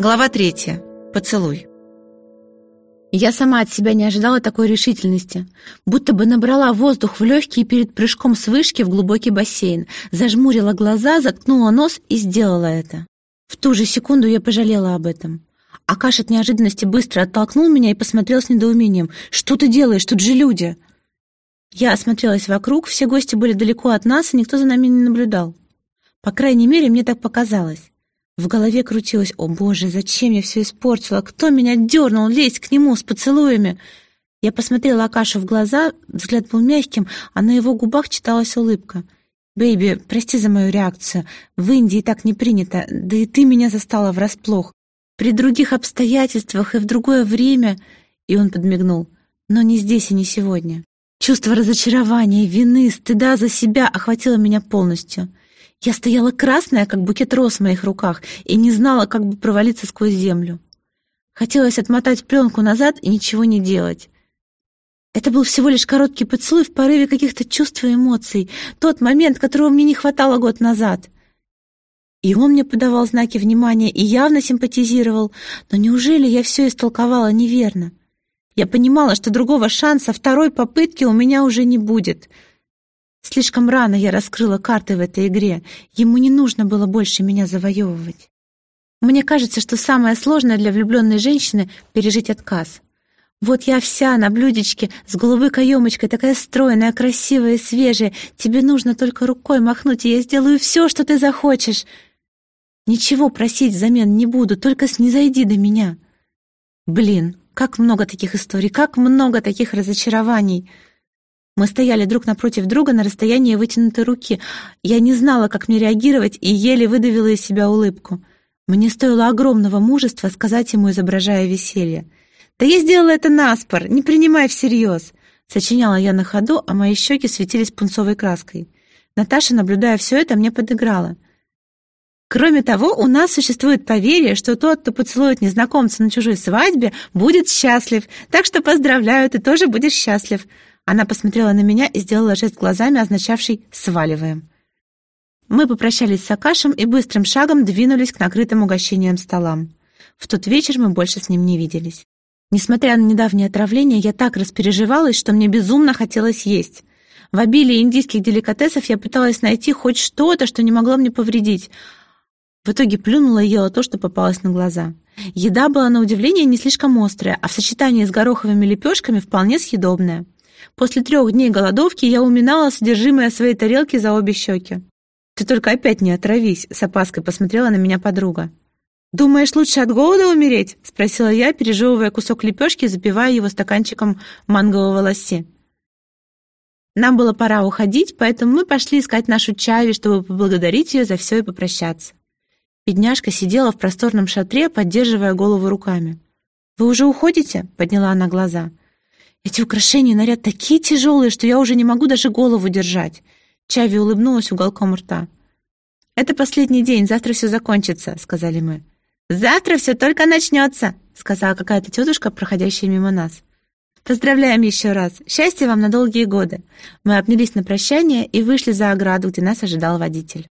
Глава третья. Поцелуй. Я сама от себя не ожидала такой решительности. Будто бы набрала воздух в легкие перед прыжком с вышки в глубокий бассейн, зажмурила глаза, заткнула нос и сделала это. В ту же секунду я пожалела об этом. Акаш от неожиданности быстро оттолкнул меня и посмотрел с недоумением. «Что ты делаешь? Тут же люди!» Я осмотрелась вокруг, все гости были далеко от нас, и никто за нами не наблюдал. По крайней мере, мне так показалось. В голове крутилось «О боже, зачем я все испортила? Кто меня дернул лезть к нему с поцелуями?» Я посмотрела Акашу в глаза, взгляд был мягким, а на его губах читалась улыбка. «Бэйби, прости за мою реакцию. В Индии так не принято, да и ты меня застала врасплох. При других обстоятельствах и в другое время...» И он подмигнул. «Но не здесь и не сегодня». Чувство разочарования, вины, стыда за себя охватило меня полностью. Я стояла красная, как букет роз в моих руках, и не знала, как бы провалиться сквозь землю. Хотелось отмотать пленку назад и ничего не делать. Это был всего лишь короткий поцелуй в порыве каких-то чувств и эмоций, тот момент, которого мне не хватало год назад. И он мне подавал знаки внимания и явно симпатизировал, но неужели я все истолковала неверно? Я понимала, что другого шанса, второй попытки у меня уже не будет. Слишком рано я раскрыла карты в этой игре. Ему не нужно было больше меня завоевывать. Мне кажется, что самое сложное для влюбленной женщины — пережить отказ. Вот я вся на блюдечке с голубой каемочкой, такая стройная, красивая свежая. Тебе нужно только рукой махнуть, и я сделаю все, что ты захочешь. Ничего просить взамен не буду, только снизойди до меня. Блин, как много таких историй, как много таких разочарований. Мы стояли друг напротив друга на расстоянии вытянутой руки. Я не знала, как мне реагировать, и еле выдавила из себя улыбку. Мне стоило огромного мужества сказать ему, изображая веселье. «Да я сделала это наспор, не принимай всерьез!» Сочиняла я на ходу, а мои щеки светились пунцовой краской. Наташа, наблюдая все это, мне подыграла — Кроме того, у нас существует поверье, что тот, кто поцелует незнакомца на чужой свадьбе, будет счастлив. Так что поздравляю, ты тоже будешь счастлив. Она посмотрела на меня и сделала жест глазами, означавший «сваливаем». Мы попрощались с Акашем и быстрым шагом двинулись к накрытым угощениям столам. В тот вечер мы больше с ним не виделись. Несмотря на недавнее отравление, я так распереживалась, что мне безумно хотелось есть. В обилии индийских деликатесов я пыталась найти хоть что-то, что не могло мне повредить — в итоге плюнула и ела то, что попалось на глаза. Еда была, на удивление, не слишком острая, а в сочетании с гороховыми лепешками вполне съедобная. После трех дней голодовки я уминала содержимое своей тарелки за обе щеки. «Ты только опять не отравись», — с опаской посмотрела на меня подруга. «Думаешь, лучше от голода умереть?» — спросила я, пережевывая кусок лепешки и запивая его стаканчиком мангового ласси. Нам было пора уходить, поэтому мы пошли искать нашу Чави, чтобы поблагодарить ее за все и попрощаться. Бедняжка сидела в просторном шатре, поддерживая голову руками. «Вы уже уходите?» — подняла она глаза. «Эти украшения и наряд такие тяжелые, что я уже не могу даже голову держать». Чави улыбнулась уголком рта. «Это последний день, завтра все закончится», — сказали мы. «Завтра все только начнется», — сказала какая-то тетушка, проходящая мимо нас. «Поздравляем еще раз! Счастья вам на долгие годы!» Мы обнялись на прощание и вышли за ограду, где нас ожидал водитель.